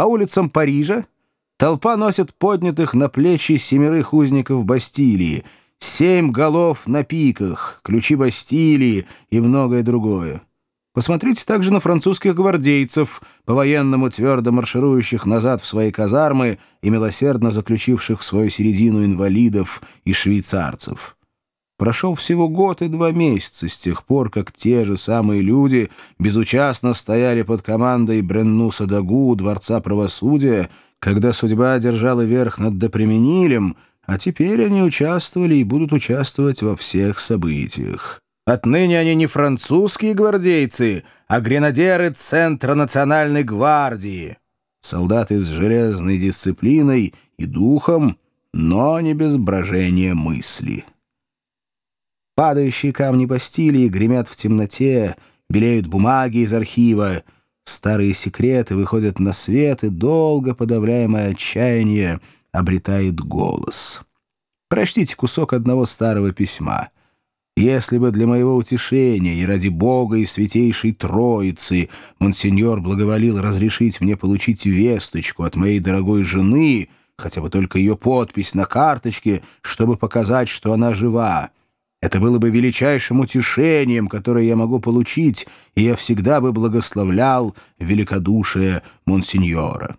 По улицам Парижа толпа носит поднятых на плечи семерых узников Бастилии, семь голов на пиках, ключи Бастилии и многое другое. Посмотрите также на французских гвардейцев, по-военному твердо марширующих назад в свои казармы и милосердно заключивших в свою середину инвалидов и швейцарцев. Прошел всего год и два месяца с тех пор, как те же самые люди безучастно стояли под командой Бреннуса Дагу Дворца правосудия, когда судьба держала верх над Допременилем, а теперь они участвовали и будут участвовать во всех событиях. Отныне они не французские гвардейцы, а гренадеры Центра национальной гвардии. Солдаты с железной дисциплиной и духом, но не без брожения мысли. Падающие камни Бастилии гремят в темноте, белеют бумаги из архива. Старые секреты выходят на свет, и долго подавляемое отчаяние обретает голос. Прочтите кусок одного старого письма. Если бы для моего утешения и ради Бога и Святейшей Троицы монсеньор благоволил разрешить мне получить весточку от моей дорогой жены, хотя бы только ее подпись на карточке, чтобы показать, что она жива, это было бы величайшим утешением, которое я могу получить, и я всегда бы благословлял великодушие монсеньора.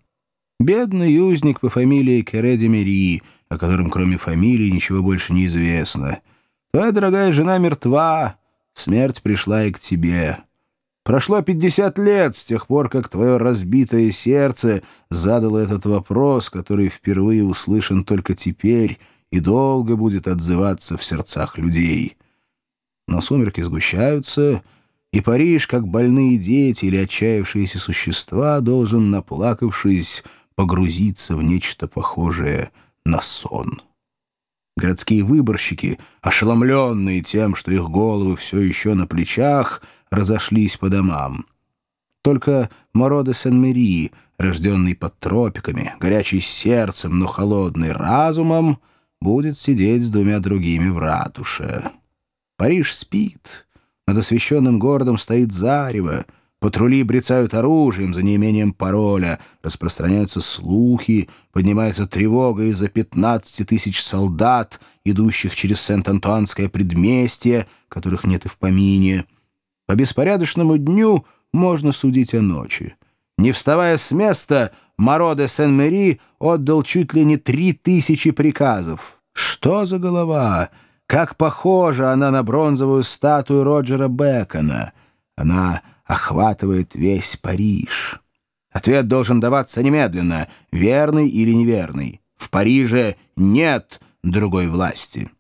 Бедный юзник по фамилии Кереди Мери, о котором кроме фамилии ничего больше не известно. Твоя дорогая жена мертва, смерть пришла и к тебе. Прошло пятьдесят лет с тех пор, как твое разбитое сердце задало этот вопрос, который впервые услышан только теперь — и долго будет отзываться в сердцах людей. Но сумерки сгущаются, и Париж, как больные дети или отчаявшиеся существа, должен, наплакавшись, погрузиться в нечто похожее на сон. Городские выборщики, ошеломленные тем, что их головы все еще на плечах, разошлись по домам. Только Моро де Сен-Мери, рожденный под тропиками, горячий сердцем, но холодный разумом, будет сидеть с двумя другими в ратуше. Париж спит. Над освещенным городом стоит зарево. Патрули брецают оружием за неимением пароля, распространяются слухи, поднимается тревога из-за 15 тысяч солдат, идущих через Сент-Антуанское предместье, которых нет и в помине. По беспорядочному дню можно судить о ночи. Не вставая с места, Моро де Сен-Мери отдал чуть ли не три тысячи приказов. Что за голова? Как похожа она на бронзовую статую Роджера Бекона. Она охватывает весь Париж. Ответ должен даваться немедленно, верный или неверный. В Париже нет другой власти.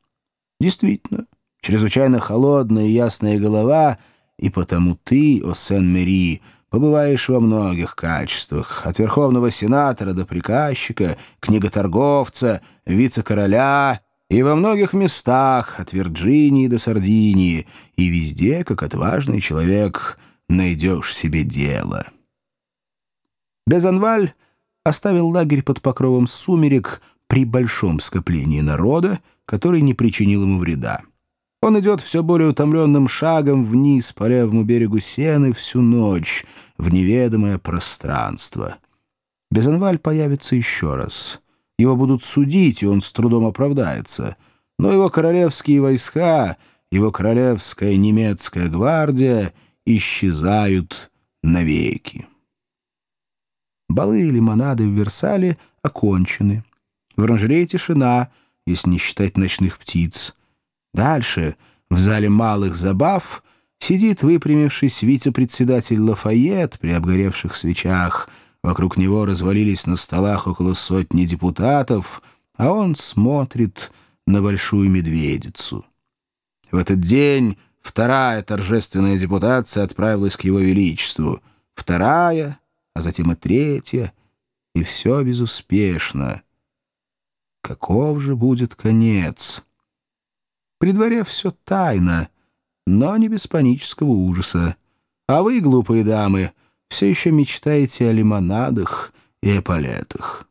Действительно, чрезвычайно холодная и ясная голова, и потому ты, о Сен-Мери, Побываешь во многих качествах, от верховного сенатора до приказчика, книготорговца, вице-короля и во многих местах, от Вирджинии до Сардинии, и везде, как отважный человек, найдешь себе дело. Безанваль оставил лагерь под покровом сумерек при большом скоплении народа, который не причинил ему вреда. Он идет все более утомленным шагом вниз по левому берегу Сены всю ночь в неведомое пространство. Безанваль появится еще раз. Его будут судить, и он с трудом оправдается. Но его королевские войска, его королевская немецкая гвардия исчезают навеки. Балы и лимонады в Версале окончены. В оранжерее тишина, если не считать ночных птиц — Дальше, в зале малых забав, сидит выпрямившись вице-председатель Лафайет при обгоревших свечах. Вокруг него развалились на столах около сотни депутатов, а он смотрит на большую медведицу. В этот день вторая торжественная депутация отправилась к его величеству. Вторая, а затем и третья, и все безуспешно. Каков же будет конец? При дворе все тайно, но не без панического ужаса. А вы, глупые дамы, все еще мечтаете о лимонадах и эполетах.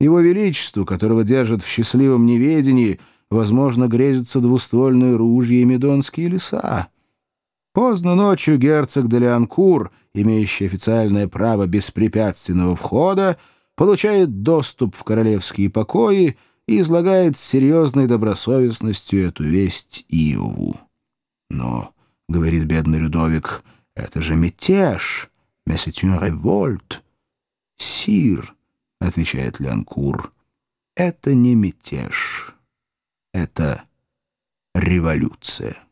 Его Величеству, которого держат в счастливом неведении, возможно, грезятся двуствольные ружья и медонские леса. Поздно ночью герцог де Леанкур, имеющий официальное право беспрепятственного входа, получает доступ в королевские покои и излагает с серьезной добросовестностью эту весть Иову. «Но, — говорит бедный Людовик, — это же мятеж, une révolte». «Сир», — отвечает Леанкур, — «это не мятеж, это революция».